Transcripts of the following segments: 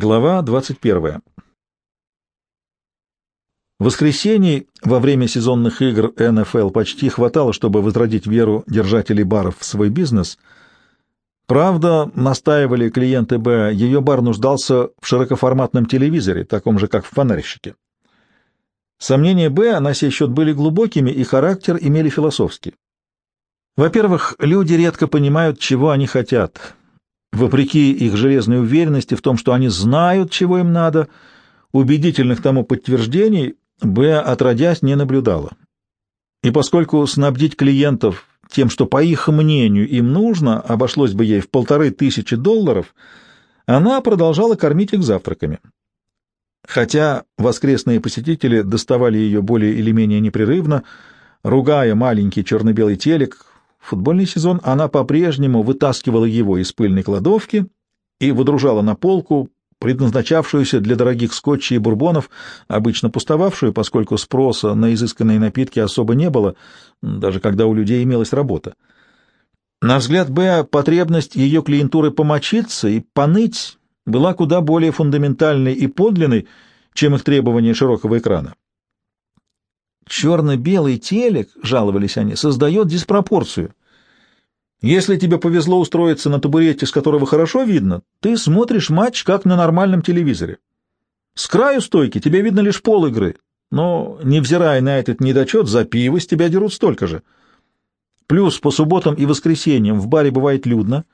Глава 21. Воскресений во время сезонных игр НФЛ почти хватало, чтобы возродить веру держателей баров в свой бизнес. Правда, настаивали клиенты Б, ее бар нуждался в широкоформатном телевизоре, таком же, как в фонарщике. Сомнения Б на сей счет были глубокими, и характер имели философский. Во-первых, люди редко понимают, чего они хотят. Вопреки их железной уверенности в том, что они знают, чего им надо, убедительных тому подтверждений Б отродясь не наблюдала. И поскольку снабдить клиентов тем, что, по их мнению, им нужно, обошлось бы ей в полторы тысячи долларов, она продолжала кормить их завтраками. Хотя воскресные посетители доставали ее более или менее непрерывно, ругая маленький черно-белый телек, футбольный сезон она по-прежнему вытаскивала его из пыльной кладовки и выдружала на полку, предназначавшуюся для дорогих скотчей и бурбонов, обычно пустовавшую, поскольку спроса на изысканные напитки особо не было, даже когда у людей имелась работа. На взгляд Беа, потребность ее клиентуры помочиться и поныть была куда более фундаментальной и подлинной, чем их требования широкого экрана. Черно-белый телек, жаловались они, создает диспропорцию. Если тебе повезло устроиться на табурете, с которого хорошо видно, ты смотришь матч как на нормальном телевизоре. С краю стойки тебе видно лишь пол игры, но, невзирая на этот недочет, за пиво с тебя дерут столько же. Плюс по субботам и воскресеньям в баре бывает людно,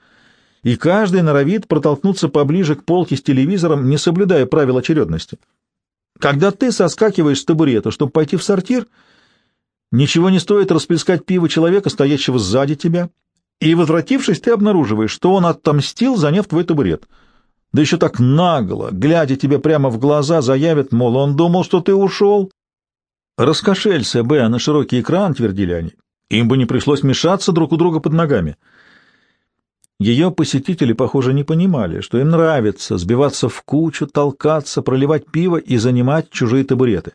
и каждый норовит протолкнуться поближе к полке с телевизором, не соблюдая правил очередности. Когда ты соскакиваешь с табурета, чтобы пойти в сортир, ничего не стоит расплескать пиво человека, стоящего сзади тебя, и, возвратившись, ты обнаруживаешь, что он отомстил, заняв твой табурет. Да еще так нагло, глядя тебе прямо в глаза, заявит, мол, он думал, что ты ушел. Раскошелься, Б, на широкий экран, твердили они. Им бы не пришлось мешаться друг у друга под ногами. Ее посетители, похоже, не понимали, что им нравится сбиваться в кучу, толкаться, проливать пиво и занимать чужие табуреты.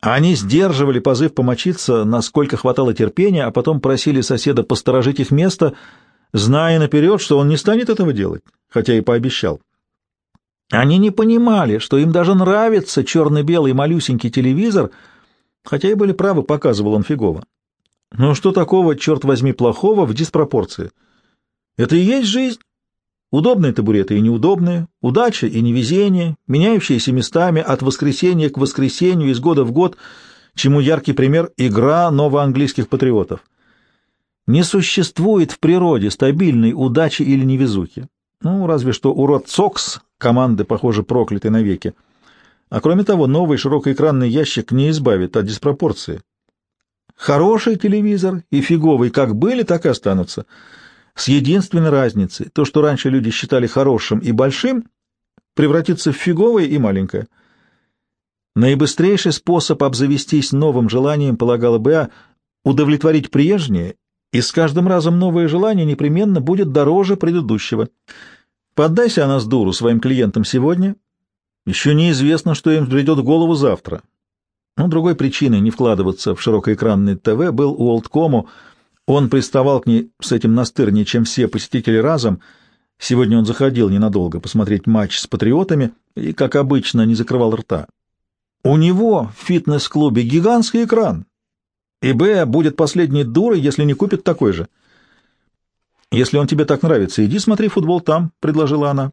Они сдерживали позыв помочиться, насколько хватало терпения, а потом просили соседа посторожить их место, зная наперед, что он не станет этого делать, хотя и пообещал. Они не понимали, что им даже нравится черно-белый малюсенький телевизор, хотя и были правы, показывал он фигово. Но что такого, черт возьми, плохого в диспропорции? Это и есть жизнь. Удобные табуреты и неудобные, удача и невезение, меняющиеся местами от воскресенья к воскресенью из года в год, чему яркий пример — игра новоанглийских патриотов. Не существует в природе стабильной удачи или невезухи. Ну, разве что урод Цокс, команды, похоже, прокляты навеки. А кроме того, новый широкоэкранный ящик не избавит от диспропорции. Хороший телевизор и фиговый как были, так и останутся — с единственной разницей, то, что раньше люди считали хорошим и большим, превратится в фиговое и маленькое. Наибыстрейший способ обзавестись новым желанием, полагала Беа, удовлетворить прежнее, и с каждым разом новое желание непременно будет дороже предыдущего. Поддайся она с дуру своим клиентам сегодня, еще неизвестно, что им придет голову завтра. Но другой причиной не вкладываться в широкоэкранный ТВ был у Олдкому — он приставал к ней с этим настырнее, чем все посетители разом. Сегодня он заходил ненадолго посмотреть матч с патриотами и, как обычно, не закрывал рта. У него в фитнес-клубе гигантский экран, и Б будет последней дурой, если не купит такой же. «Если он тебе так нравится, иди смотри футбол там», — предложила она.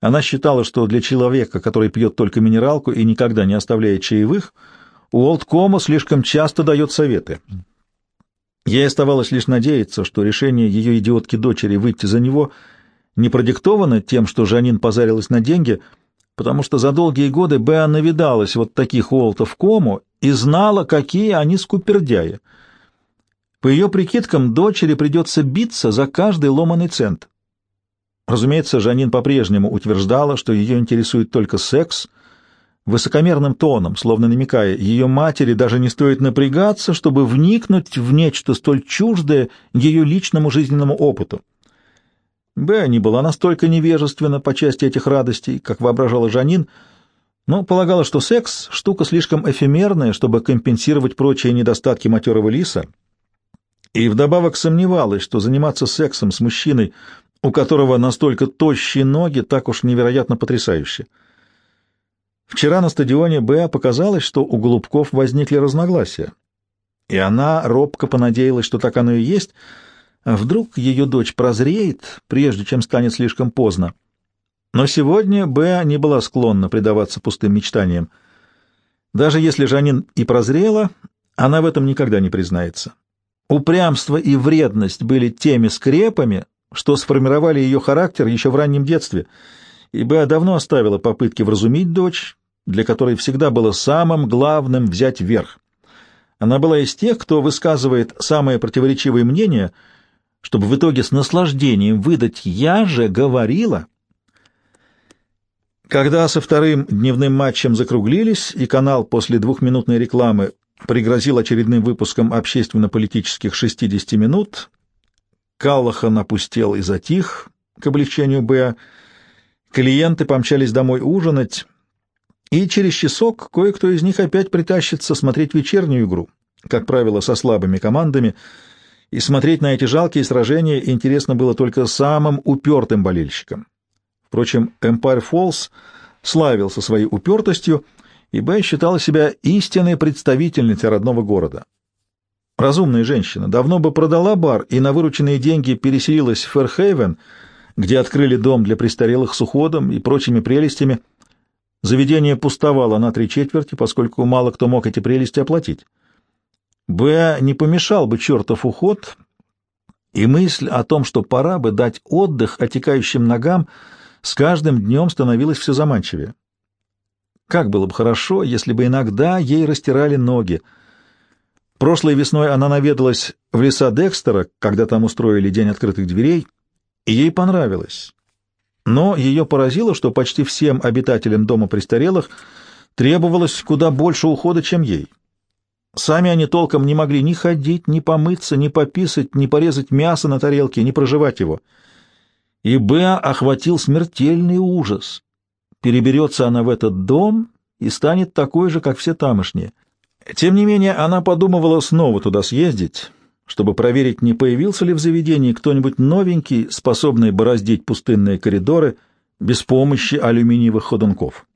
Она считала, что для человека, который пьет только минералку и никогда не оставляет чаевых, Уолткома слишком часто дает советы. Ей оставалось лишь надеяться, что решение ее идиотки-дочери выйти за него не продиктовано тем, что Жанин позарилась на деньги, потому что за долгие годы Беа навидалась вот таких Уолтов кому и знала, какие они скупердяи. По ее прикидкам, дочери придется биться за каждый ломаный цент. Разумеется, Жанин по-прежнему утверждала, что ее интересует только секс — высокомерным тоном, словно намекая, ее матери даже не стоит напрягаться, чтобы вникнуть в нечто столь чуждое ее личному жизненному опыту. Б не была настолько невежественна по части этих радостей, как воображала Жанин, но полагала, что секс — штука слишком эфемерная, чтобы компенсировать прочие недостатки матерого лиса, и вдобавок сомневалась, что заниматься сексом с мужчиной, у которого настолько тощие ноги, так уж невероятно потрясающе. Вчера на стадионе Беа показалось, что у Голубков возникли разногласия, и она робко понадеялась, что так оно и есть, а вдруг ее дочь прозреет, прежде чем станет слишком поздно. Но сегодня Беа не была склонна предаваться пустым мечтаниям. Даже если Жанин и прозрела, она в этом никогда не признается. Упрямство и вредность были теми скрепами, что сформировали ее характер еще в раннем детстве, и Беа давно оставила попытки вразумить дочь, для которой всегда было самым главным взять верх. Она была из тех, кто высказывает самые противоречивые мнения, чтобы в итоге с наслаждением выдать «я же говорила». Когда со вторым дневным матчем закруглились, и канал после двухминутной рекламы пригрозил очередным выпуском общественно-политических 60 минут, Каллахан опустел и затих к облегчению Беа, клиенты помчались домой ужинать, и через часок кое-кто из них опять притащится смотреть вечернюю игру, как правило, со слабыми командами, и смотреть на эти жалкие сражения интересно было только самым упертым болельщикам. Впрочем, Empire Falls славился своей упертостью, и Бэй считала себя истинной представительницей родного города. Разумная женщина давно бы продала бар и на вырученные деньги переселилась в Ферхейвен, где открыли дом для престарелых с уходом и прочими прелестями. Заведение пустовало на три четверти, поскольку мало кто мог эти прелести оплатить. Б не помешал бы чертов уход, и мысль о том, что пора бы дать отдых отекающим ногам — с каждым днем становилось все заманчивее. Как было бы хорошо, если бы иногда ей растирали ноги. Прошлой весной она наведалась в леса Декстера, когда там устроили День открытых дверей, и ей понравилось. Но ее поразило, что почти всем обитателям дома престарелых требовалось куда больше ухода, чем ей. Сами они толком не могли ни ходить, ни помыться, ни пописать, ни порезать мясо на тарелке, ни проживать его — и Беа охватил смертельный ужас. Переберется она в этот дом и станет такой же, как все тамошние. Тем не менее, она подумывала снова туда съездить, чтобы проверить, не появился ли в заведении кто-нибудь новенький, способный бороздить пустынные коридоры без помощи алюминиевых ходунков.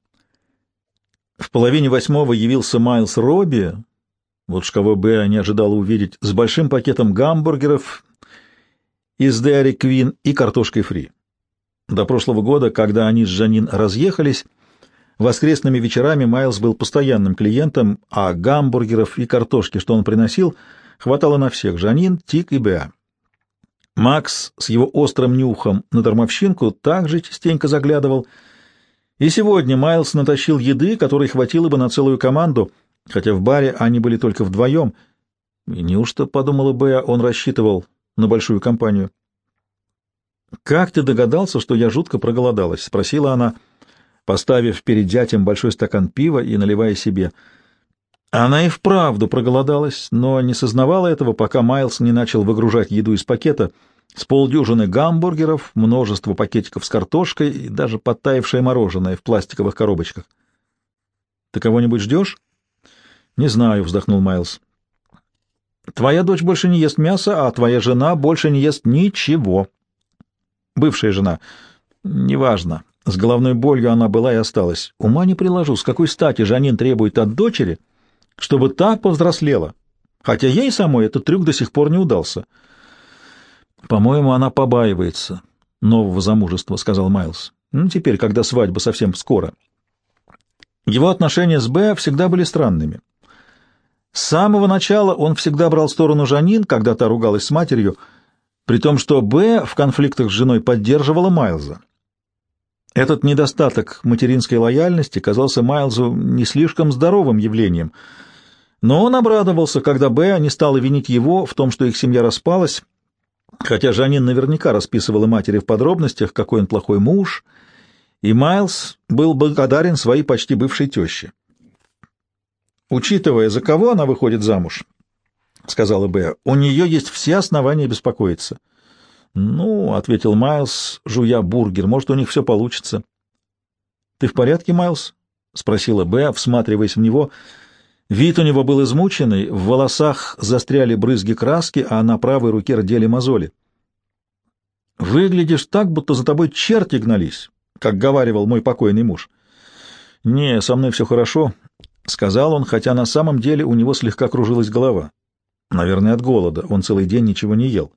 В половине восьмого явился Майлз Робби, вот кого Беа не ожидала увидеть, с большим пакетом гамбургеров из Dairy Queen и картошкой фри. До прошлого года, когда они с Жанин разъехались, воскресными вечерами Майлз был постоянным клиентом, а гамбургеров и картошки, что он приносил, хватало на всех — Жанин, Тик и Беа. Макс с его острым нюхом на дармовщинку также частенько заглядывал, и сегодня Майлз натащил еды, которой хватило бы на целую команду, хотя в баре они были только вдвоем. И неужто, — подумала Беа, — он рассчитывал на большую компанию. «Как ты догадался, что я жутко проголодалась?» — спросила она, поставив перед зятем большой стакан пива и наливая себе. Она и вправду проголодалась, но не сознавала этого, пока Майлз не начал выгружать еду из пакета с полдюжины гамбургеров, множество пакетиков с картошкой и даже подтаявшее мороженое в пластиковых коробочках. «Ты кого-нибудь ждешь?» «Не знаю», — вздохнул Майлз. Твоя дочь больше не ест мясо, а твоя жена больше не ест ничего. Бывшая жена. Неважно. С головной болью она была и осталась. Ума не приложу, с какой стати Жанин требует от дочери, чтобы та повзрослела. Хотя ей самой этот трюк до сих пор не удался. По-моему, она побаивается нового замужества, сказал Майлз. Ну, теперь, когда свадьба совсем скоро. Его отношения с Б всегда были странными. С самого начала он всегда брал сторону Жанин, когда та ругалась с матерью, при том, что Б в конфликтах с женой поддерживала Майлза. Этот недостаток материнской лояльности казался Майлзу не слишком здоровым явлением, но он обрадовался, когда Б не стала винить его в том, что их семья распалась, хотя Жанин наверняка расписывала матери в подробностях, какой он плохой муж, и Майлз был благодарен своей почти бывшей теще. Учитывая, за кого она выходит замуж, — сказала Беа, — у нее есть все основания беспокоиться. — Ну, — ответил Майлз, жуя бургер, — может, у них все получится. — Ты в порядке, Майлз? — спросила Беа, всматриваясь в него. Вид у него был измученный, в волосах застряли брызги краски, а на правой руке родили мозоли. Выглядишь так, будто за тобой черти гнались, как говаривал мой покойный муж. Не, со мной все хорошо, — сказал он, хотя на самом деле у него слегка кружилась голова. Наверное, от голода. Он целый день ничего не ел.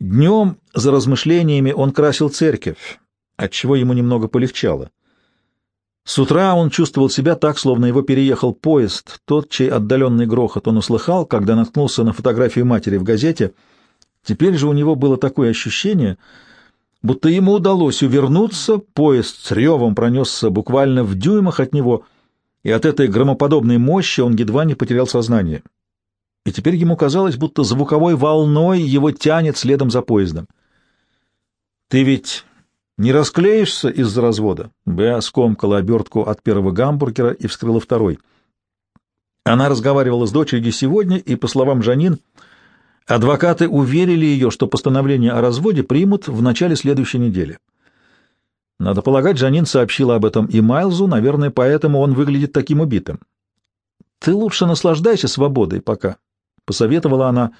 Днем за размышлениями он красил церковь, отчего ему немного полегчало. С утра он чувствовал себя так, словно его переехал поезд, тот, чей отдаленный грохот он услыхал, когда наткнулся на фотографию матери в газете. Теперь же у него было такое ощущение, будто ему удалось увернуться, поезд с ревом пронесся буквально в дюймах от него, и от этой громоподобной мощи он едва не потерял сознание и теперь ему казалось, будто звуковой волной его тянет следом за поездом. «Ты ведь не расклеишься из-за развода?» Беа скомкала обертку от первого гамбургера и вскрыла второй. Она разговаривала с дочерью сегодня, и, по словам Жанин, адвокаты уверили ее, что постановление о разводе примут в начале следующей недели. Надо полагать, Жанин сообщила об этом и Майлзу, наверное, поэтому он выглядит таким убитым. «Ты лучше наслаждайся свободой пока», посоветовала она,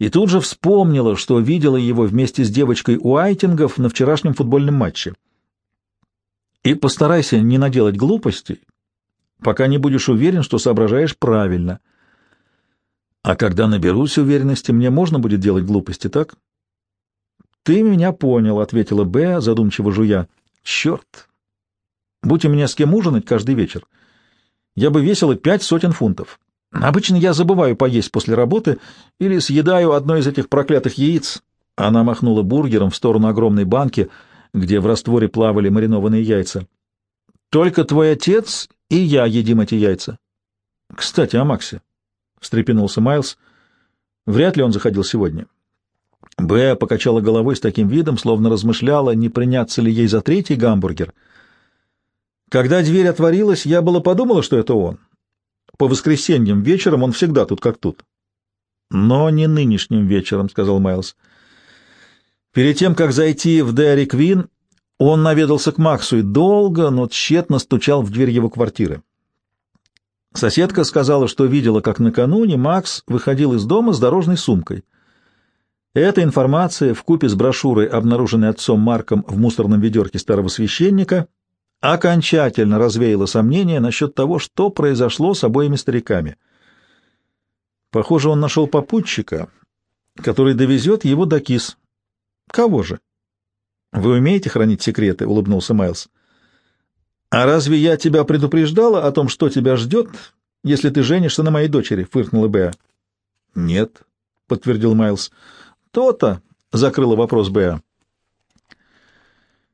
и тут же вспомнила, что видела его вместе с девочкой у Айтингов на вчерашнем футбольном матче. И постарайся не наделать глупостей, пока не будешь уверен, что соображаешь правильно. А когда наберусь уверенности, мне можно будет делать глупости, так? Ты меня понял, — ответила Б, задумчиво жуя. Черт! Будь у меня с кем ужинать каждый вечер, я бы весила пять сотен фунтов. Обычно я забываю поесть после работы или съедаю одно из этих проклятых яиц. Она махнула бургером в сторону огромной банки, где в растворе плавали маринованные яйца. Только твой отец и я едим эти яйца. Кстати, о Максе, — встрепенулся Майлз. Вряд ли он заходил сегодня. Б покачала головой с таким видом, словно размышляла, не приняться ли ей за третий гамбургер. Когда дверь отворилась, я было подумала, что это он. По воскресеньям вечером он всегда тут как тут. Но не нынешним вечером, — сказал Майлз. Перед тем, как зайти в Дэри Квин, он наведался к Максу и долго, но тщетно стучал в дверь его квартиры. Соседка сказала, что видела, как накануне Макс выходил из дома с дорожной сумкой. Эта информация, вкупе с брошюрой, обнаруженной отцом Марком в мусорном ведерке старого священника, окончательно развеяло сомнения насчет того, что произошло с обоими стариками. Похоже, он нашел попутчика, который довезет его до кис. Кого же? Вы умеете хранить секреты? — улыбнулся Майлз. А разве я тебя предупреждала о том, что тебя ждет, если ты женишься на моей дочери? — фыркнула Беа. Нет, — подтвердил Майлз. То-то, — закрыла вопрос Беа.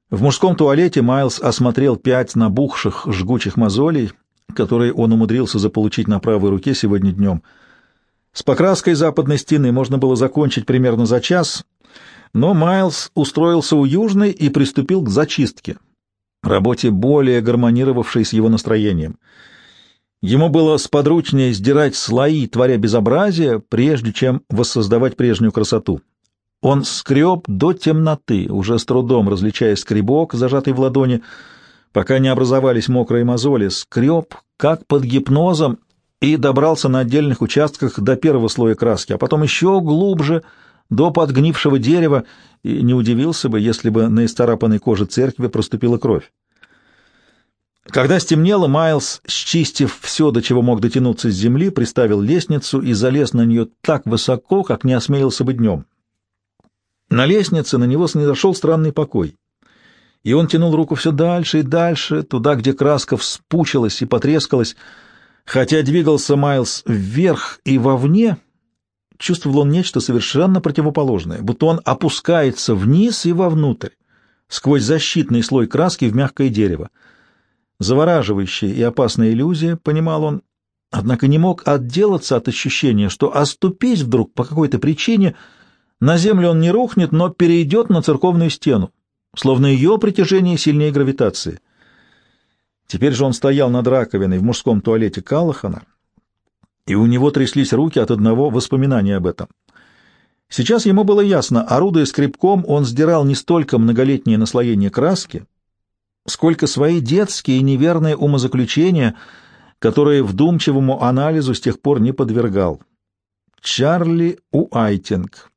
В мужском туалете Майлз осмотрел пять набухших жгучих мозолей, которые он умудрился заполучить на правой руке сегодня днем. С покраской западной стены можно было закончить примерно за час, но Майлз устроился у южной и приступил к зачистке, работе более гармонировавшей с его настроением. Ему было сподручнее сдирать слои, творя безобразие, прежде чем воссоздавать прежнюю красоту. Он скреб до темноты, уже с трудом различая скребок, зажатый в ладони, пока не образовались мокрые мозоли, скреб, как под гипнозом, и добрался на отдельных участках до первого слоя краски, а потом еще глубже, до подгнившего дерева, и не удивился бы, если бы на исцарапанной коже церкви проступила кровь. Когда стемнело, Майлз, счистив все, до чего мог дотянуться с земли, приставил лестницу и залез на нее так высоко, как не осмелился бы днем. На лестнице на него снизошел странный покой, и он тянул руку все дальше и дальше, туда, где краска вспучилась и потрескалась. Хотя двигался Майлз вверх и вовне, чувствовал он нечто совершенно противоположное, будто он опускается вниз и вовнутрь, сквозь защитный слой краски в мягкое дерево. Завораживающая и опасная иллюзия, понимал он, однако не мог отделаться от ощущения, что оступись вдруг по какой-то причине — на землю он не рухнет, но перейдет на церковную стену, словно ее притяжение сильнее гравитации. Теперь же он стоял над раковиной в мужском туалете Каллахана, и у него тряслись руки от одного воспоминания об этом. Сейчас ему было ясно, орудуя скребком, он сдирал не столько многолетнее наслоение краски, сколько свои детские неверные умозаключения, которые вдумчивому анализу с тех пор не подвергал. Чарли Уайтинг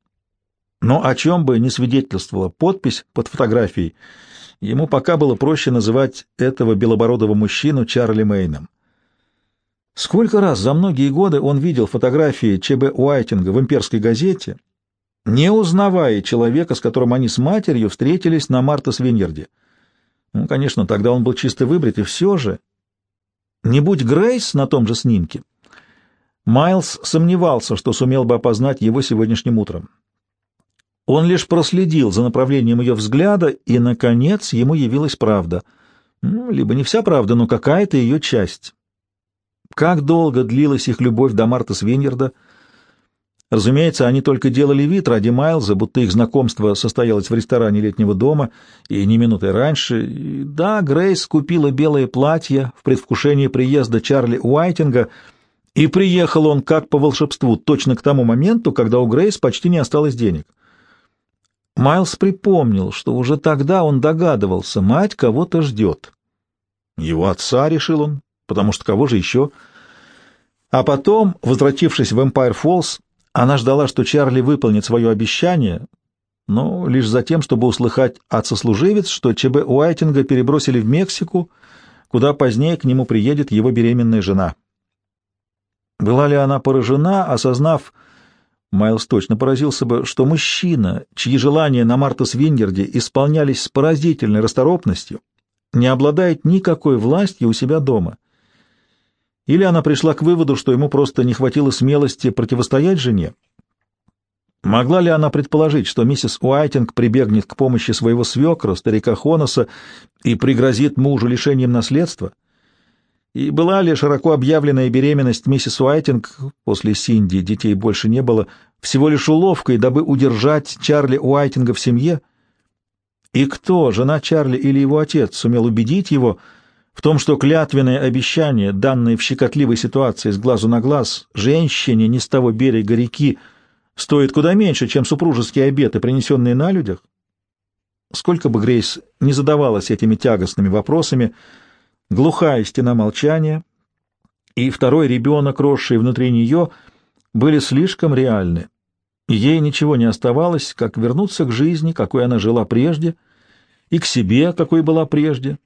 Но о чем бы ни свидетельствовала подпись под фотографией, ему пока было проще называть этого белобородого мужчину Чарли Мейном. Сколько раз за многие годы он видел фотографии ЧБ Уайтинга в имперской газете, не узнавая человека, с которым они с матерью встретились на Мартас Виньерде. Ну, конечно, тогда он был чисто выбрит, и все же... Не будь Грейс на том же снимке, Майлз сомневался, что сумел бы опознать его сегодняшним утром. Он лишь проследил за направлением ее взгляда, и, наконец, ему явилась правда. Ну, либо не вся правда, но какая-то ее часть. Как долго длилась их любовь до Марта Свиньерда? Разумеется, они только делали вид ради Майлза, будто их знакомство состоялось в ресторане летнего дома, и не минутой раньше. И да, Грейс купила белое платье в предвкушении приезда Чарли Уайтинга, и приехал он как по волшебству точно к тому моменту, когда у Грейс почти не осталось денег. Майлз припомнил, что уже тогда он догадывался, мать кого-то ждет. Его отца, решил он, потому что кого же еще? А потом, возвратившись в Эмпайр Фоллс, она ждала, что Чарли выполнит свое обещание, но лишь за тем, чтобы услыхать от сослуживец, что ЧБ Уайтинга перебросили в Мексику, куда позднее к нему приедет его беременная жена. Была ли она поражена, осознав, Майлз точно поразился бы, что мужчина, чьи желания на Мартас Вингерде исполнялись с поразительной расторопностью, не обладает никакой властью у себя дома. Или она пришла к выводу, что ему просто не хватило смелости противостоять жене? Могла ли она предположить, что миссис Уайтинг прибегнет к помощи своего свекра, старика Хоноса, и пригрозит мужу лишением наследства? И была ли широко объявленная беременность миссис Уайтинг, после Синди детей больше не было, всего лишь уловкой, дабы удержать Чарли Уайтинга в семье? И кто, жена Чарли или его отец, сумел убедить его в том, что клятвенное обещание, данное в щекотливой ситуации с глазу на глаз, женщине не с того берега реки, стоит куда меньше, чем супружеские обеты, принесенные на людях? Сколько бы Грейс не задавалась этими тягостными вопросами, — глухая стена молчания и второй ребенок, росший внутри нее, были слишком реальны. Ей ничего не оставалось, как вернуться к жизни, какой она жила прежде, и к себе, какой была прежде,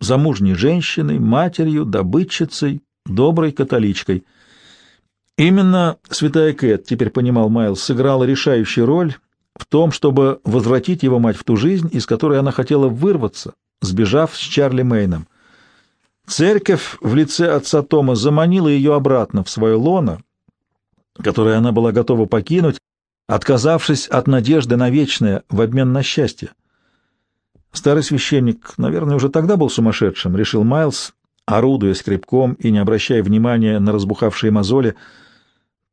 замужней женщиной, матерью, добытчицей, доброй католичкой. Именно святая Кэт, теперь понимал Майлз, сыграла решающую роль в том, чтобы возвратить его мать в ту жизнь, из которой она хотела вырваться, сбежав с Чарли Мейном. Церковь в лице отца Тома заманила ее обратно в свое лоно, которое она была готова покинуть, отказавшись от надежды на вечное в обмен на счастье. Старый священник, наверное, уже тогда был сумасшедшим, решил Майлз, орудуя скребком и не обращая внимания на разбухавшие мозоли.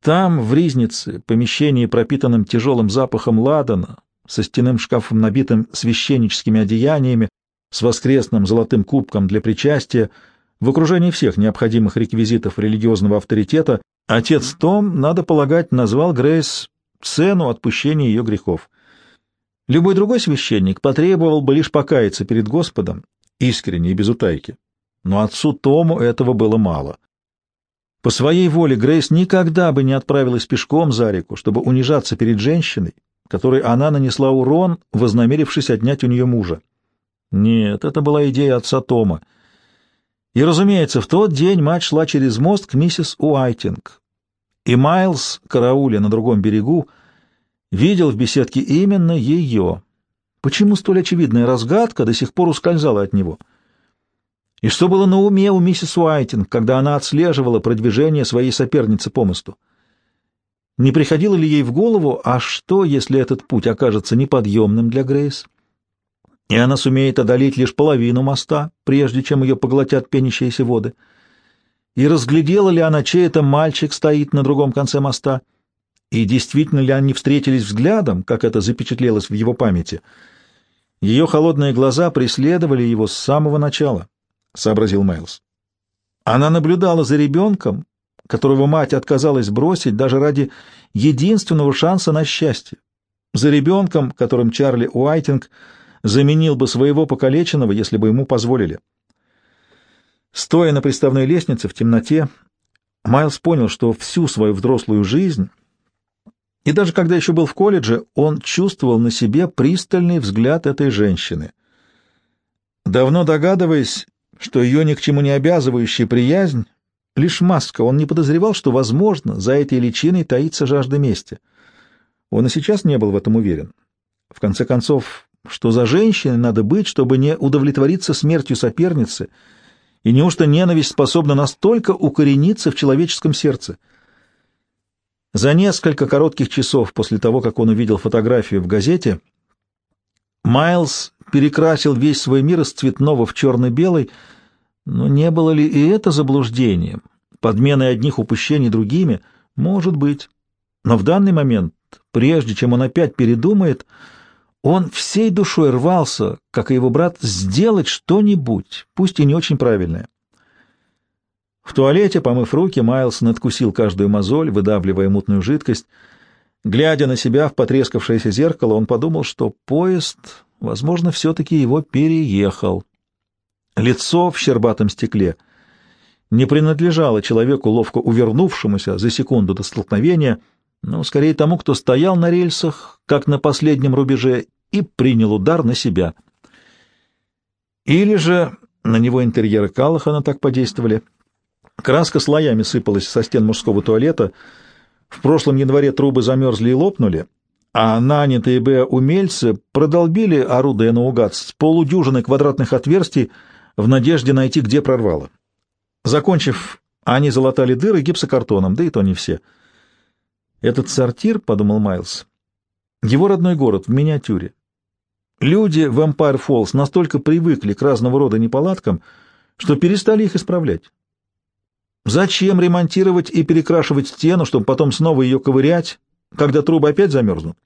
Там, в ризнице, помещении, пропитанном тяжелым запахом ладана, со стенным шкафом, набитым священническими одеяниями, с воскресным золотым кубком для причастия, в окружении всех необходимых реквизитов религиозного авторитета, отец Том, надо полагать, назвал Грейс цену отпущения ее грехов. Любой другой священник потребовал бы лишь покаяться перед Господом, искренне и без утайки. Но отцу Тому этого было мало. По своей воле Грейс никогда бы не отправилась пешком за реку, чтобы унижаться перед женщиной, которой она нанесла урон, вознамерившись отнять у нее мужа. Нет, это была идея отца Тома. И, разумеется, в тот день мать шла через мост к миссис Уайтинг. И Майлз, карауля на другом берегу, видел в беседке именно ее. Почему столь очевидная разгадка до сих пор ускользала от него? И что было на уме у миссис Уайтинг, когда она отслеживала продвижение своей соперницы по мосту? Не приходило ли ей в голову, а что, если этот путь окажется неподъемным для Грейс? И она сумеет одолеть лишь половину моста, прежде чем ее поглотят пенящиеся воды. И разглядела ли она, чей это мальчик стоит на другом конце моста, и действительно ли они встретились взглядом, как это запечатлелось в его памяти. Ее холодные глаза преследовали его с самого начала, — сообразил Майлз. Она наблюдала за ребенком, которого мать отказалась бросить даже ради единственного шанса на счастье, за ребенком, которым Чарли Уайтинг — заменил бы своего покалеченного, если бы ему позволили. Стоя на приставной лестнице в темноте, Майлз понял, что всю свою взрослую жизнь И даже когда еще был в колледже, он чувствовал на себе пристальный взгляд этой женщины. Давно догадываясь, что ее ни к чему не обязывающая приязнь — лишь маска, он не подозревал, что, возможно, за этой личиной таится жажда мести. Он и сейчас не был в этом уверен. В конце концов, что за женщиной надо быть, чтобы не удовлетвориться смертью соперницы, и неужто ненависть способна настолько укорениться в человеческом сердце — за несколько коротких часов после того, как он увидел фотографию в газете, Майлз перекрасил весь свой мир из цветного в черно-белый, но не было ли и это заблуждением, подменой одних упущений другими? Может быть. Но в данный момент, прежде чем он опять передумает, он всей душой рвался, как и его брат, сделать что-нибудь, пусть и не очень правильное. В туалете, помыв руки, Майлз надкусил каждую мозоль, выдавливая мутную жидкость. Глядя на себя в потрескавшееся зеркало, он подумал, что поезд, возможно, все-таки его переехал. Лицо в щербатом стекле не принадлежало человеку, ловко увернувшемуся за секунду до столкновения, но скорее тому, кто стоял на рельсах, как на последнем рубеже, и принял удар на себя. Или же на него интерьеры Калахана так подействовали — Краска слоями сыпалась со стен мужского туалета. В прошлом январе трубы замерзли и лопнули, а нанятые бы умельцы продолбили, орудие наугад, с полудюжины квадратных отверстий в надежде найти, где прорвало. Закончив, они залатали дыры гипсокартоном, да и то не все. «Этот сортир, — подумал Майлз, — его родной город в миниатюре. Люди в Эмпайр Фоллс настолько привыкли к разного рода неполадкам, что перестали их исправлять. Зачем ремонтировать и перекрашивать стену, чтобы потом снова ее ковырять, когда трубы опять замерзнут?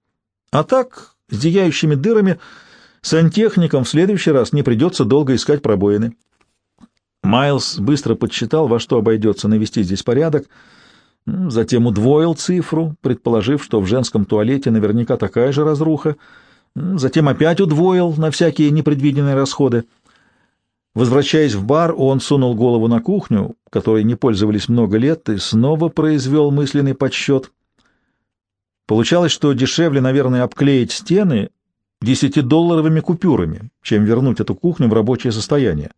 А так, с зияющими дырами, сантехникам в следующий раз не придется долго искать пробоины. Майлз быстро подсчитал, во что обойдется навести здесь порядок, затем удвоил цифру, предположив, что в женском туалете наверняка такая же разруха, затем опять удвоил на всякие непредвиденные расходы — Возвращаясь в бар, он сунул голову на кухню, которой не пользовались много лет, и снова произвел мысленный подсчет. Получалось, что дешевле, наверное, обклеить стены десятидолларовыми купюрами, чем вернуть эту кухню в рабочее состояние.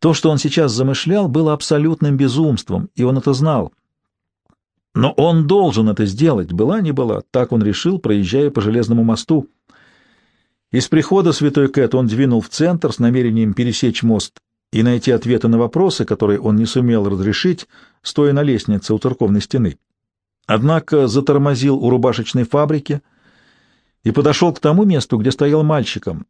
То, что он сейчас замышлял, было абсолютным безумством, и он это знал. Но он должен это сделать, была не была, так он решил, проезжая по железному мосту. Из прихода святой Кэт он двинул в центр с намерением пересечь мост и найти ответы на вопросы, которые он не сумел разрешить, стоя на лестнице у церковной стены. Однако затормозил у рубашечной фабрики и подошел к тому месту, где стоял мальчиком,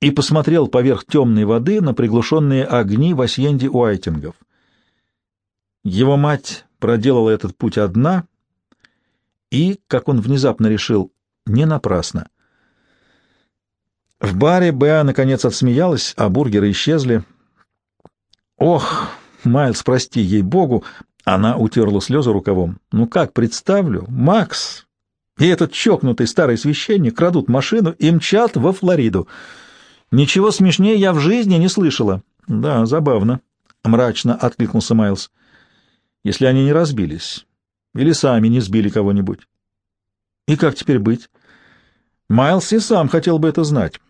и посмотрел поверх темной воды на приглушенные огни в асьенде Уайтингов. Его мать проделала этот путь одна и, как он внезапно решил, не напрасно. В баре Беа наконец отсмеялась, а бургеры исчезли. «Ох, Майлз, прости, ей-богу!» Она утерла слезы рукавом. «Ну как, представлю, Макс и этот чокнутый старый священник крадут машину и мчат во Флориду. Ничего смешнее я в жизни не слышала». «Да, забавно», — мрачно откликнулся Майлз. «Если они не разбились или сами не сбили кого-нибудь». «И как теперь быть?» Майлз и сам хотел бы это знать.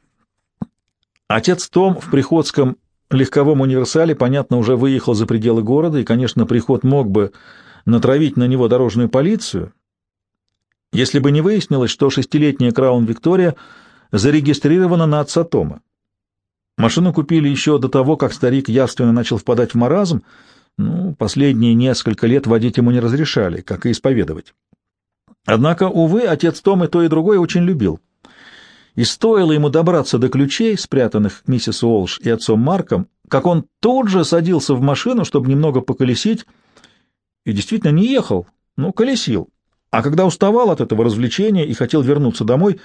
Отец Том в Приходском легковом универсале, понятно, уже выехал за пределы города, и, конечно, Приход мог бы натравить на него дорожную полицию, если бы не выяснилось, что шестилетняя Краун Виктория зарегистрирована на отца Тома. Машину купили еще до того, как старик явственно начал впадать в маразм, ну, последние несколько лет водить ему не разрешали, как и исповедовать. Однако, увы, отец Том и то, и другое очень любил и стоило ему добраться до ключей, спрятанных миссис Уолш и отцом Марком, как он тут же садился в машину, чтобы немного поколесить, и действительно не ехал, но колесил. А когда уставал от этого развлечения и хотел вернуться домой,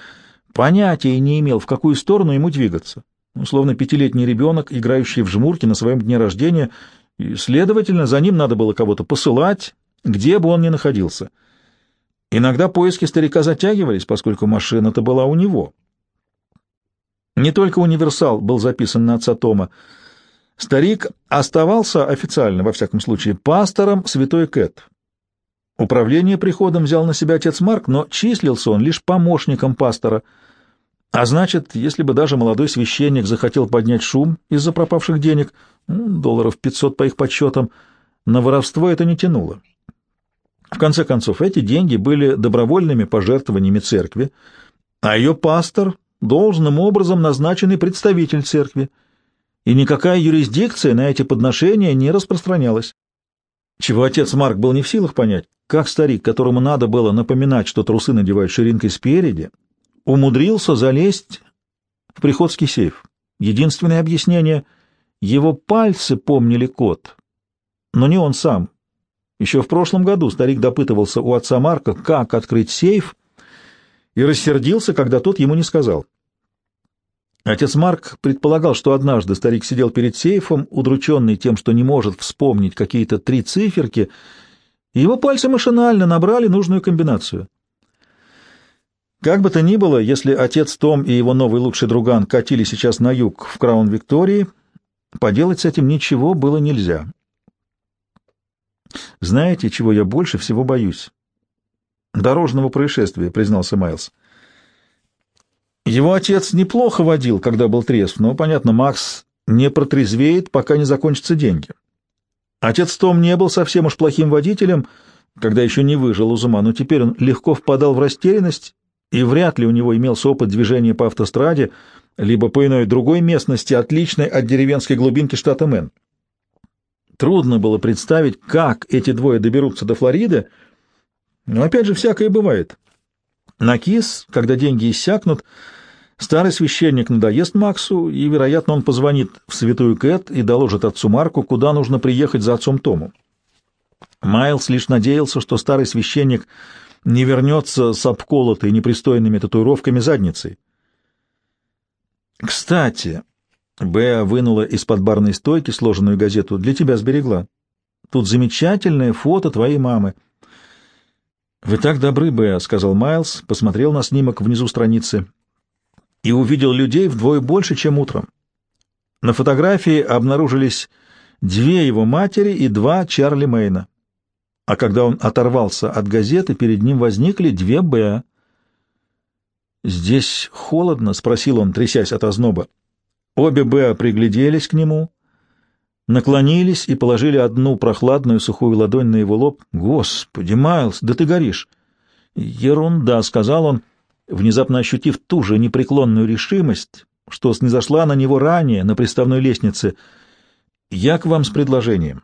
понятия не имел, в какую сторону ему двигаться. Ну, словно пятилетний ребенок, играющий в жмурки на своем дне рождения, и, следовательно, за ним надо было кого-то посылать, где бы он ни находился. Иногда поиски старика затягивались, поскольку машина-то была у него — не только универсал был записан на отца Тома. Старик оставался официально, во всяком случае, пастором святой Кэт. Управление приходом взял на себя отец Марк, но числился он лишь помощником пастора. А значит, если бы даже молодой священник захотел поднять шум из-за пропавших денег, долларов 500 по их подсчетам, на воровство это не тянуло. В конце концов, эти деньги были добровольными пожертвованиями церкви, а ее пастор — должным образом назначенный представитель церкви, и никакая юрисдикция на эти подношения не распространялась. Чего отец Марк был не в силах понять, как старик, которому надо было напоминать, что трусы надевают ширинкой спереди, умудрился залезть в приходский сейф. Единственное объяснение — его пальцы помнили код, но не он сам. Еще в прошлом году старик допытывался у отца Марка, как открыть сейф, и рассердился, когда тот ему не сказал. Отец Марк предполагал, что однажды старик сидел перед сейфом, удрученный тем, что не может вспомнить какие-то три циферки, и его пальцы машинально набрали нужную комбинацию. Как бы то ни было, если отец Том и его новый лучший друган катили сейчас на юг в Краун Виктории, поделать с этим ничего было нельзя. «Знаете, чего я больше всего боюсь?» «Дорожного происшествия», — признался Майлз. Его отец неплохо водил, когда был трезв, но, понятно, Макс не протрезвеет, пока не закончатся деньги. Отец Том не был совсем уж плохим водителем, когда еще не выжил из ума, но теперь он легко впадал в растерянность, и вряд ли у него имелся опыт движения по автостраде, либо по иной другой местности, отличной от деревенской глубинки штата Мэн. Трудно было представить, как эти двое доберутся до Флориды, но опять же всякое бывает. На КИС, когда деньги иссякнут, Старый священник надоест Максу, и, вероятно, он позвонит в святую Кэт и доложит отцу Марку, куда нужно приехать за отцом Тому. Майлз лишь надеялся, что старый священник не вернется с обколотой непристойными татуировками задницей. «Кстати», — Беа вынула из-под барной стойки сложенную газету, — «для тебя сберегла. Тут замечательное фото твоей мамы». «Вы так добры, Беа», — сказал Майлз, посмотрел на снимок внизу страницы и увидел людей вдвое больше, чем утром. На фотографии обнаружились две его матери и два Чарли Мейна. А когда он оторвался от газеты, перед ним возникли две Б. «Здесь холодно?» — спросил он, трясясь от озноба. Обе Б пригляделись к нему, наклонились и положили одну прохладную сухую ладонь на его лоб. «Господи, Майлз, да ты горишь!» «Ерунда», — сказал он, — внезапно ощутив ту же непреклонную решимость, что снизошла на него ранее на приставной лестнице. «Я к вам с предложением.